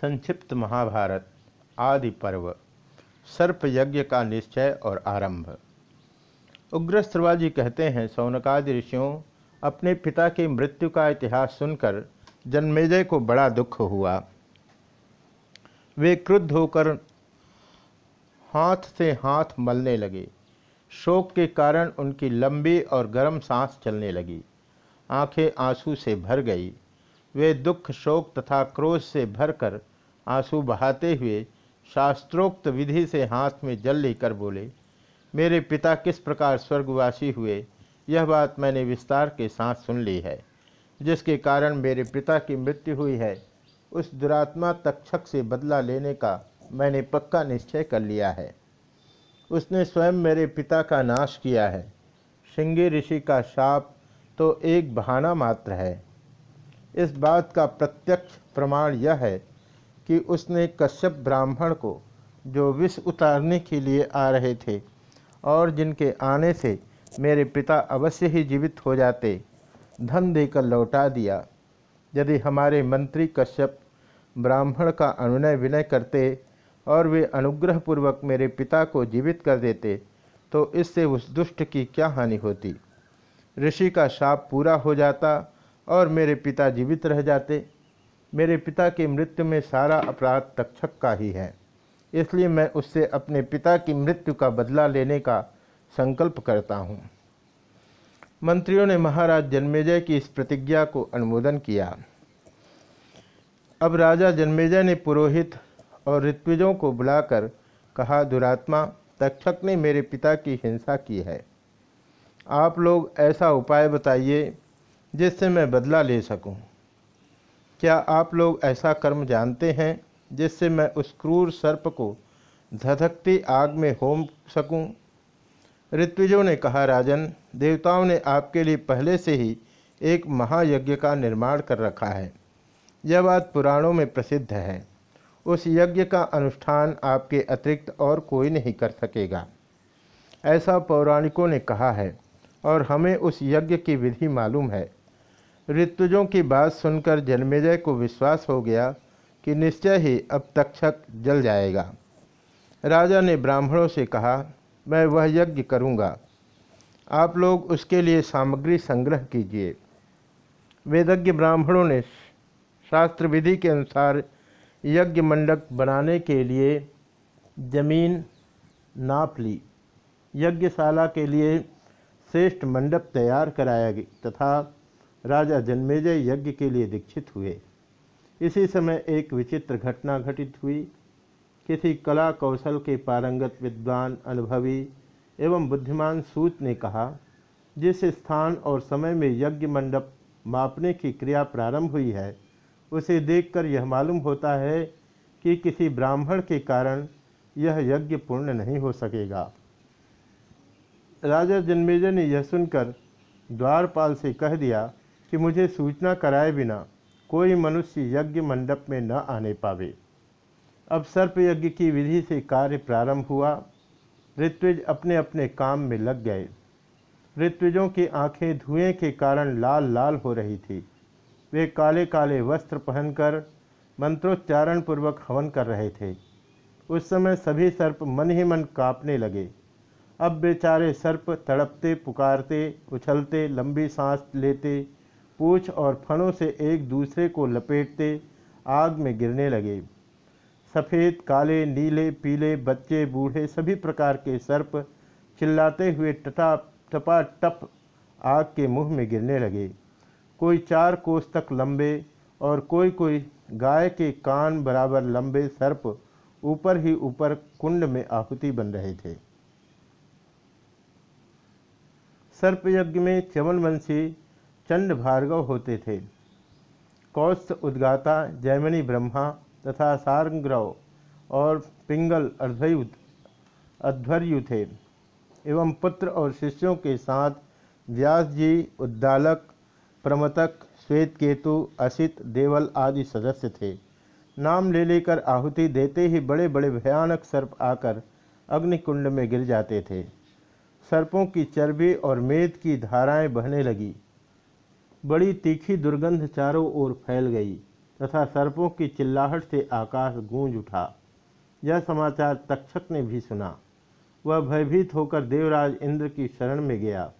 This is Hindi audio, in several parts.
संक्षिप्त महाभारत, आदि पर्व, सर्प यज्ञ का निश्चय और आरंभ। उग्र श्रवाजी कहते हैं, सौनकादि ऋषियों, अपने पिता की मृत्यु का इतिहास सुनकर जन्मेजय को बड़ा दुख हुआ। वे क्रुद्ध होकर हाथ से हाथ मलने लगे। शोक के कारण उनकी लंबी और गर्म सांस चलने लगी। आँखें आँसू से भर गई। वे दुख, शोक तथा क्रोध से भरकर आँसू बहाते हुए शास्त्रोक्त विधि से हाथ में जल लेकर बोले, मेरे पिता किस प्रकार स्वर्गवासी हुए? यह बात मैंने विस्तार के साथ सुन ली है। जिसके कारण मेरे पिता की मृत्यु हुई है, उस दुरात्मा तक्षक से बदला लेने का मैंने पक्का निश्चय कर लिया है। उसने स्वयं मेरे पिता का नाश किया है। श्रृंगी ऋषि का शाप तो एक बहाना मात्र है। इस बात का प्रत्यक्ष प्रमाण यह है कि उसने कश्यप ब्राह्मण को, जो विष उतारने के लिए आ रहे थे और जिनके आने से मेरे पिता अवश्य ही जीवित हो जाते, धन देकर लौटा दिया। यदि हमारे मंत्री कश्यप ब्राह्मण का अनुनय विनय करते और वे अनुग्रहपूर्वक मेरे पिता को जीवित कर देते तो इससे उस दुष्ट की क्या हानि होती? ऋषि का शाप पूरा हो जाता और मेरे पिता जीवित रह जाते। मेरे पिता की मृत्यु में सारा अपराध तक्षक का ही है। इसलिए मैं उससे अपने पिता की मृत्यु का बदला लेने का संकल्प करता हूँ। मंत्रियों ने महाराज जन्मेजय की इस प्रतिज्ञा को अनुमोदन किया। अब राजा जन्मेजय ने पुरोहित और ऋत्विजों को बुलाकर कहा, दुरात्मा, तक्षक ने मेरे पिता की हिंसा की है। आप लोग ऐसा उपाय बताइए जिससे मैं बदला ले सकूँ। क्या आप लोग ऐसा कर्म जानते हैं जिससे मैं उस क्रूर सर्प को धधकती आग में होम सकूँ? ऋत्विजों ने कहा, राजन, देवताओं ने आपके लिए पहले से ही एक महायज्ञ का निर्माण कर रखा है यह बात पुराणों में प्रसिद्ध है उस यज्ञ का अनुष्ठान आपके अतिरिक्त और कोई नहीं कर सकेगा ऐसा पौराणिकों ने कहा है और हमें उस यज्ञ की विधि मालूम है ऋतुजों की बात सुनकर जन्मेजय को विश्वास हो गया कि निश्चय ही अब तक्षक जल जाएगा। राजा ने ब्राह्मणों से कहा, मैं वह यज्ञ करूँगा। आप लोग उसके लिए सामग्री संग्रह कीजिए। वेदज्ञ ब्राह्मणों ने शास्त्र विधि के अनुसार यज्ञ मंडप बनाने के लिए ज़मीन नाप ली। यज्ञशाला के लिए श्रेष्ठ मंडप तैयार कराया तथा राजा जन्मेजय यज्ञ के लिए दीक्षित हुए। इसी समय एक विचित्र घटना घटित हुई। किसी कला कौशल के पारंगत विद्वान, अनुभवी एवं बुद्धिमान सूत ने कहा, जिस स्थान और समय में यज्ञ मंडप मापने की क्रिया प्रारंभ हुई है, उसे देखकर यह मालूम होता है कि किसी ब्राह्मण के कारण यह यज्ञ पूर्ण नहीं हो सकेगा। राजा जन्मेजय ने यह सुनकर द्वारपाल से कह दिया कि मुझे सूचना कराए बिना कोई मनुष्य यज्ञ मंडप में न आने पावे। अब सर्प यज्ञ की विधि से कार्य प्रारंभ हुआ। ऋत्विज अपने अपने काम में लग गए। ऋत्विजों की आँखें धुएँ के कारण लाल लाल हो रही थी। वे काले काले वस्त्र पहनकर मंत्रोच्चारण पूर्वक हवन कर रहे थे। उस समय सभी सर्प मन ही मन कांपने लगे। अब बेचारे सर्प तड़पते, पुकारते, उछलते, लंबी सांस लेते पूछ और फणों से एक दूसरे को लपेटते आग में गिरने लगे। सफ़ेद, काले, नीले, पीले, बच्चे, बूढ़े सभी प्रकार के सर्प चिल्लाते हुए टटा, टपा, टप आग के मुँह में गिरने लगे। कोई चार कोस तक लंबे और कोई कोई गाय के कान बराबर लंबे सर्प ऊपर ही ऊपर कुंड में आहुति बन रहे थे। सर्प यज्ञ में चमनवंशी चंड भार्गव होते थे। कौस्त उद्गाता, जैमनी ब्रह्मा तथा सारंग्रव और पिंगल अर्धयुत, अध्वर्यु थे। एवं पुत्र और शिष्यों के साथ व्यास जी, उद्दालक, प्रमतक श्वेत केतु असित, देवल आदि सदस्य थे। नाम ले लेकर आहुति देते ही बड़े बड़े भयानक सर्प आकर अग्निकुंड में गिर जाते थे। सर्पों की चर्बी और मेद की धाराएँ बहने लगी। बड़ी तीखी दुर्गंध चारों ओर फैल गई तथा सर्पों की चिल्लाहट से आकाश गूंज उठा। यह समाचार तक्षक ने भी सुना। वह भयभीत होकर देवराज इंद्र की शरण में गया।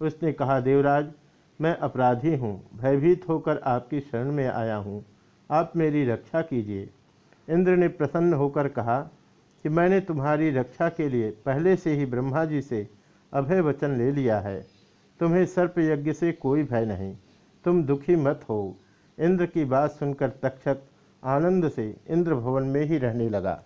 उसने कहा, देवराज, मैं अपराधी हूँ। भयभीत होकर आपकी शरण में आया हूँ। आप मेरी रक्षा कीजिए। इंद्र ने प्रसन्न होकर कहा कि मैंने तुम्हारी रक्षा के लिए पहले से ही ब्रह्मा जी से अभय वचन ले लिया है। तुम्हें सर्प यज्ञ से कोई भय नहीं। तुम दुखी मत हो। इंद्र की बात सुनकर तक्षक आनंद से इंद्र भवन में ही रहने लगा।